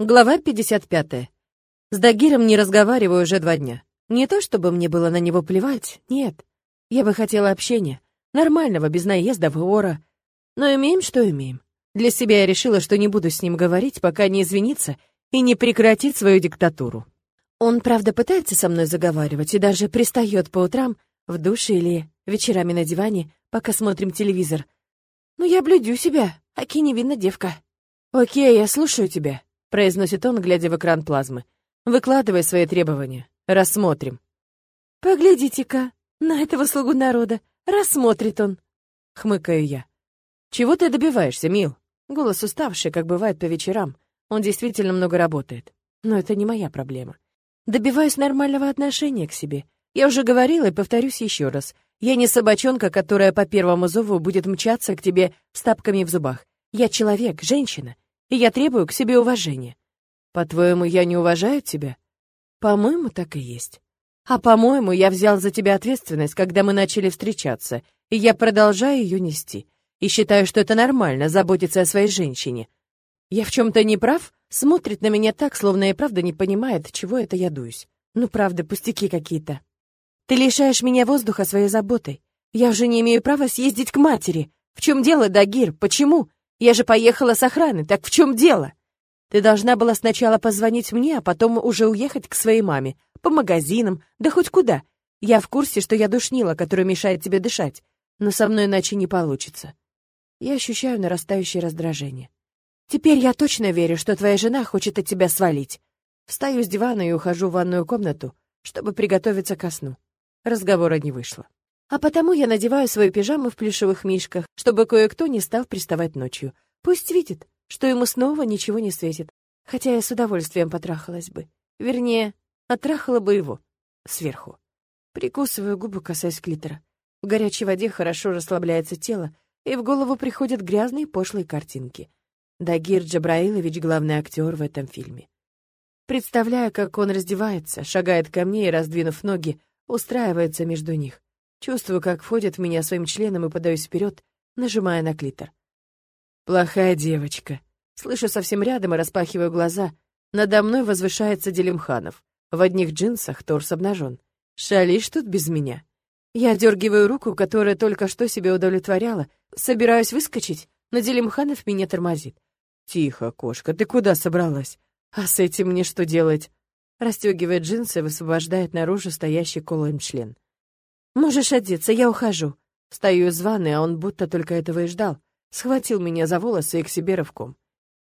Глава 55. С Дагиром не разговариваю уже два дня. Не то чтобы мне было на него плевать, нет. Я бы хотела общения, нормального, без наездов и ора. Но имеем, что имеем. Для себя я решила, что не буду с ним говорить, пока не извинится и не прекратит свою диктатуру. Он, правда, пытается со мной заговаривать и даже пристает по утрам в душе или вечерами на диване, пока смотрим телевизор. Но я блюдю себя, аки невинна девка. Окей, я слушаю тебя произносит он, глядя в экран плазмы. Выкладывай свои требования. Рассмотрим. Поглядите-ка на этого слугу народа. Рассмотрит он. Хмыкаю я. Чего ты добиваешься, Мил? Голос уставший, как бывает по вечерам. Он действительно много работает. Но это не моя проблема. Добиваюсь нормального отношения к себе. Я уже говорила и повторюсь еще раз. Я не собачонка, которая по первому зову будет мчаться к тебе с тапками в зубах. Я человек, женщина, и я требую к себе уважения. По-твоему, я не уважаю тебя? По-моему, так и есть. А по-моему, я взял за тебя ответственность, когда мы начали встречаться, и я продолжаю ее нести. И считаю, что это нормально, заботиться о своей женщине. Я в чем-то не прав? Смотрит на меня так, словно и правда не понимает, чего это я дуюсь. Ну, правда, пустяки какие-то. Ты лишаешь меня воздуха своей заботой. Я уже не имею права съездить к матери. В чем дело, Дагир? Почему? Я же поехала с охраны, так в чем дело? Ты должна была сначала позвонить мне, а потом уже уехать к своей маме, по магазинам, да хоть куда. Я в курсе, что я душнила, которая мешает тебе дышать, но со мной иначе не получится. Я ощущаю нарастающее раздражение. Теперь я точно верю, что твоя жена хочет от тебя свалить. Встаю с дивана и ухожу в ванную комнату, чтобы приготовиться ко сну. Разговора не вышло. А потому я надеваю свою пижаму в плюшевых мишках, чтобы кое-кто не стал приставать ночью. Пусть видит, что ему снова ничего не светит. Хотя я с удовольствием потрахалась бы. Вернее, оттрахала бы его. Сверху. Прикусываю губы, касаясь клитора. В горячей воде хорошо расслабляется тело, и в голову приходят грязные пошлые картинки. Дагир Джабраилович — главный актер в этом фильме. Представляю, как он раздевается, шагает ко мне и, раздвинув ноги, устраивается между них. Чувствую, как входит в меня своим членом и подаюсь вперед, нажимая на клитор. «Плохая девочка». Слышу совсем рядом и распахиваю глаза. Надо мной возвышается Делимханов. В одних джинсах торс обнажен. Шалишь тут без меня. Я дергиваю руку, которая только что себе удовлетворяла, собираюсь выскочить, но Делимханов меня тормозит. «Тихо, кошка, ты куда собралась? А с этим мне что делать?» Растегивает джинсы и высвобождает наружу стоящий колом член. «Можешь одеться, я ухожу». Встаю из ванны, а он будто только этого и ждал. Схватил меня за волосы и к себе рывком.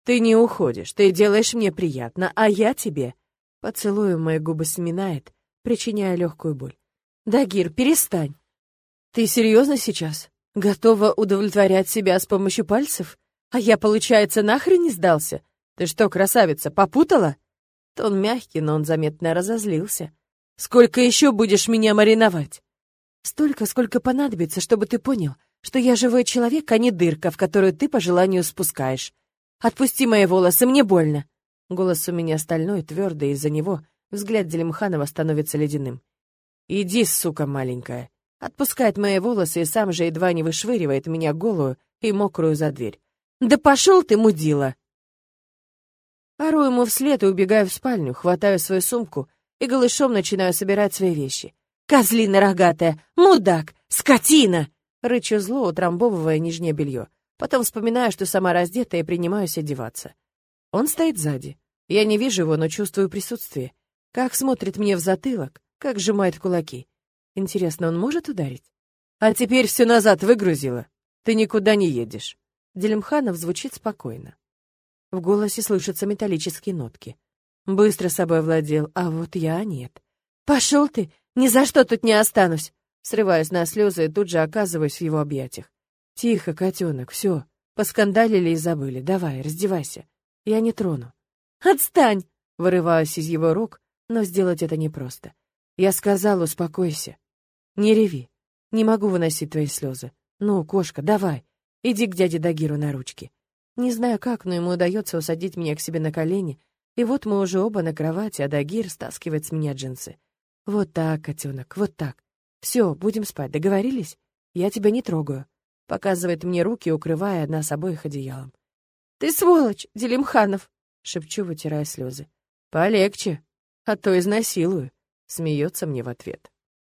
«Ты не уходишь, ты делаешь мне приятно, а я тебе...» Поцелуем мои губы сминает, причиняя легкую боль. «Дагир, перестань!» «Ты серьезно сейчас? Готова удовлетворять себя с помощью пальцев? А я, получается, нахрен не сдался? Ты что, красавица, попутала?» Тон мягкий, но он заметно разозлился. «Сколько еще будешь меня мариновать?» Столько, сколько понадобится, чтобы ты понял, что я живой человек, а не дырка, в которую ты по желанию спускаешь. Отпусти мои волосы, мне больно. Голос у меня стальной, твердый, из-за него взгляд Делимханова становится ледяным. Иди, сука маленькая. Отпускает мои волосы и сам же едва не вышвыривает меня голую и мокрую за дверь. Да пошел ты, мудила! Ору ему вслед и убегаю в спальню, хватаю свою сумку и голышом начинаю собирать свои вещи. Козлина рогатая! Мудак! Скотина!» Рычу зло, утрамбовывая нижнее белье. Потом вспоминаю, что сама раздета, и принимаюсь одеваться. Он стоит сзади. Я не вижу его, но чувствую присутствие. Как смотрит мне в затылок, как сжимает кулаки. Интересно, он может ударить? А теперь все назад выгрузила. Ты никуда не едешь. Делимханов звучит спокойно. В голосе слышатся металлические нотки. Быстро собой владел, а вот я нет. «Пошел ты! Ни за что тут не останусь!» Срываюсь на слезы и тут же оказываюсь в его объятиях. «Тихо, котенок, все. Поскандалили и забыли. Давай, раздевайся. Я не трону». «Отстань!» Вырываюсь из его рук, но сделать это непросто. Я сказал, успокойся. Не реви. Не могу выносить твои слезы. Ну, кошка, давай. Иди к дяде Дагиру на ручки. Не знаю как, но ему удается усадить меня к себе на колени, и вот мы уже оба на кровати, а Дагир стаскивает с меня джинсы. Вот так, котенок, вот так. Все, будем спать, договорились? Я тебя не трогаю. Показывает мне руки, укрывая нас обоих одеялом. Ты сволочь, Делимханов! шепчу, вытирая слезы. «Полегче, а то изнасилую», — смеется мне в ответ.